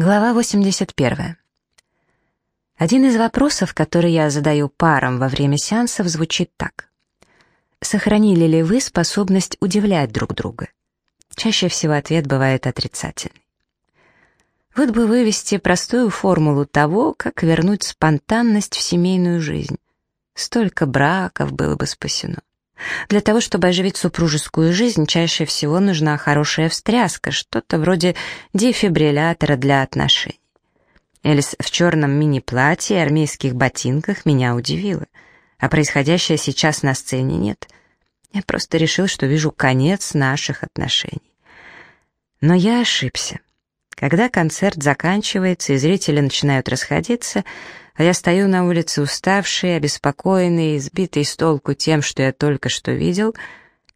Глава 81. Один из вопросов, который я задаю парам во время сеансов, звучит так. Сохранили ли вы способность удивлять друг друга? Чаще всего ответ бывает отрицательный. Вот бы вывести простую формулу того, как вернуть спонтанность в семейную жизнь. Столько браков было бы спасено. Для того, чтобы оживить супружескую жизнь, чаще всего нужна хорошая встряска, что-то вроде дефибриллятора для отношений. Элис в черном мини-платье и армейских ботинках меня удивила, а происходящее сейчас на сцене нет. Я просто решил, что вижу конец наших отношений. Но я ошибся. Когда концерт заканчивается и зрители начинают расходиться, а я стою на улице уставший, обеспокоенный, сбитый с толку тем, что я только что видел,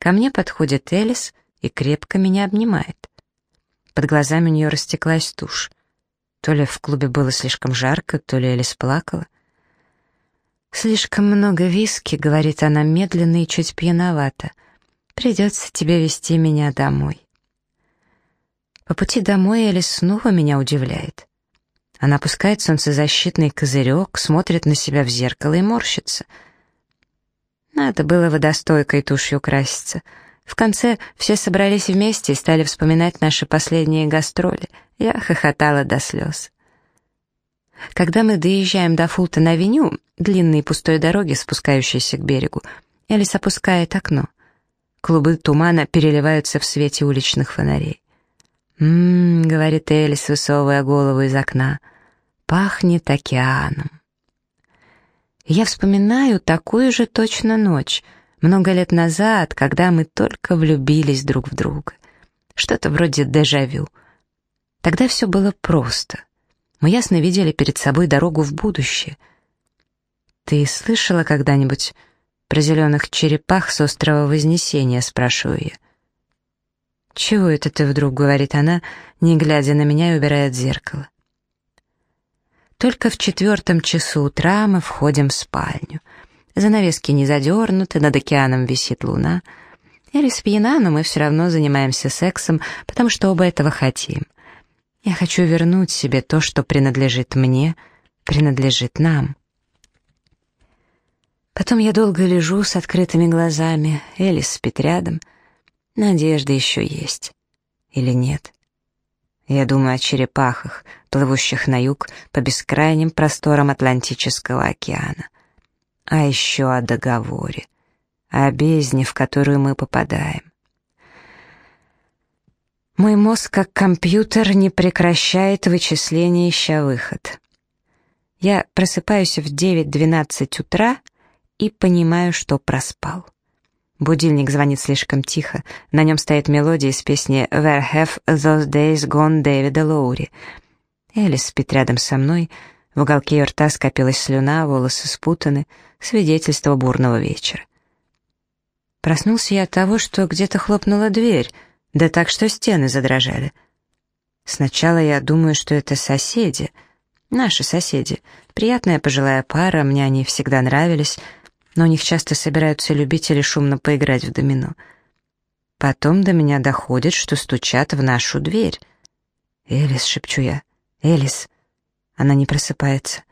ко мне подходит Элис и крепко меня обнимает. Под глазами у нее растеклась тушь. То ли в клубе было слишком жарко, то ли Элис плакала. «Слишком много виски», — говорит она медленно и чуть пьяновато. «Придется тебе вести меня домой». По пути домой Элис снова меня удивляет. Она опускает солнцезащитный козырек, смотрит на себя в зеркало и морщится. Надо было водостойкой тушью краситься. В конце все собрались вместе и стали вспоминать наши последние гастроли. Я хохотала до слез. Когда мы доезжаем до Фултон-авеню, длинной пустой дороги, спускающейся к берегу, Элис опускает окно. Клубы тумана переливаются в свете уличных фонарей. «М-м-м», говорит Элис, высовывая голову из окна — пахнет океаном. Я вспоминаю такую же точно ночь, много лет назад, когда мы только влюбились друг в друга. Что-то вроде дежавю. Тогда все было просто. Мы ясно видели перед собой дорогу в будущее. «Ты слышала когда-нибудь про зеленых черепах с острова Вознесения?» — спрашиваю я. «Чего это ты вдруг?» — говорит она, не глядя на меня и убирает зеркало. Только в четвертом часу утра мы входим в спальню. Занавески не задернуты, над океаном висит луна. Элис пьяна, но мы все равно занимаемся сексом, потому что оба этого хотим. Я хочу вернуть себе то, что принадлежит мне, принадлежит нам. Потом я долго лежу с открытыми глазами, Элис спит рядом. Надежда еще есть. Или нет? Я думаю о черепахах, плывущих на юг по бескрайним просторам Атлантического океана. А еще о договоре, о бездне, в которую мы попадаем. Мой мозг, как компьютер, не прекращает вычисления, ища выход. Я просыпаюсь в 9-12 утра и понимаю, что проспал. Будильник звонит слишком тихо. На нем стоит мелодия из песни «Where have those days gone» Дэвида Лоури. Элис спит рядом со мной. В уголке ее рта скопилась слюна, волосы спутаны. Свидетельство бурного вечера. Проснулся я от того, что где-то хлопнула дверь, да так, что стены задрожали. Сначала я думаю, что это соседи, наши соседи. Приятная пожилая пара, мне они всегда нравились — но у них часто собираются любители шумно поиграть в домино. Потом до меня доходит, что стучат в нашу дверь. «Элис», — шепчу я, — «Элис». Она не просыпается.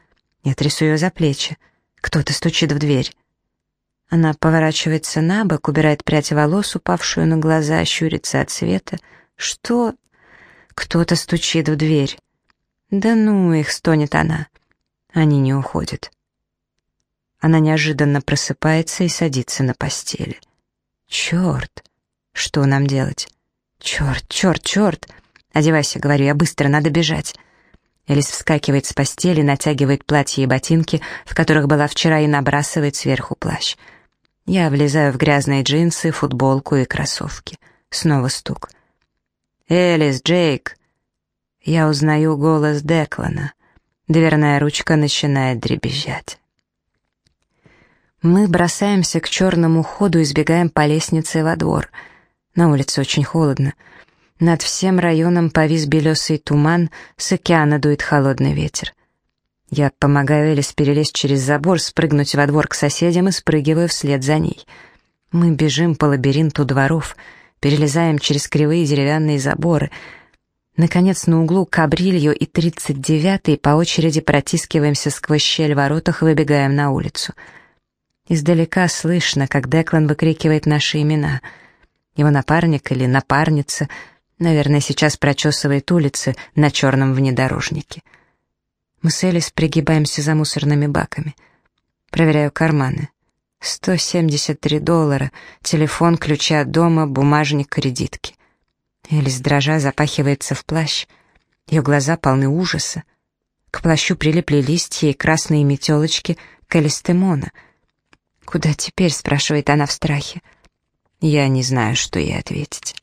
Я трясу ее за плечи. Кто-то стучит в дверь. Она поворачивается на бок, убирает прядь волос, упавшую на глаза, щурится от света. «Что?» «Кто-то стучит в дверь». «Да ну их!» — стонет она. Они не уходят. Она неожиданно просыпается и садится на постели. «Черт! Что нам делать?» «Черт, черт, черт!» «Одевайся», — говорю я, — «быстро, надо бежать». Элис вскакивает с постели, натягивает платье и ботинки, в которых была вчера, и набрасывает сверху плащ. Я влезаю в грязные джинсы, футболку и кроссовки. Снова стук. «Элис, Джейк!» Я узнаю голос Деклана. Дверная ручка начинает дребезжать. Мы бросаемся к черному ходу и сбегаем по лестнице во двор. На улице очень холодно. Над всем районом повис белесый туман, с океана дует холодный ветер. Я помогаю Элис перелезть через забор, спрыгнуть во двор к соседям и спрыгиваю вслед за ней. Мы бежим по лабиринту дворов, перелезаем через кривые деревянные заборы. Наконец, на углу Кабрильо и 39-й по очереди протискиваемся сквозь щель воротах и выбегаем на улицу. Издалека слышно, как Деклан выкрикивает наши имена. Его напарник или напарница, наверное, сейчас прочесывает улицы на черном внедорожнике. Мы с Элис пригибаемся за мусорными баками. Проверяю карманы. 173 доллара, телефон, ключи от дома, бумажник, кредитки. Элис дрожа запахивается в плащ. Ее глаза полны ужаса. К плащу прилипли листья и красные метелочки калистемона. «Куда теперь?» — спрашивает она в страхе. Я не знаю, что ей ответить.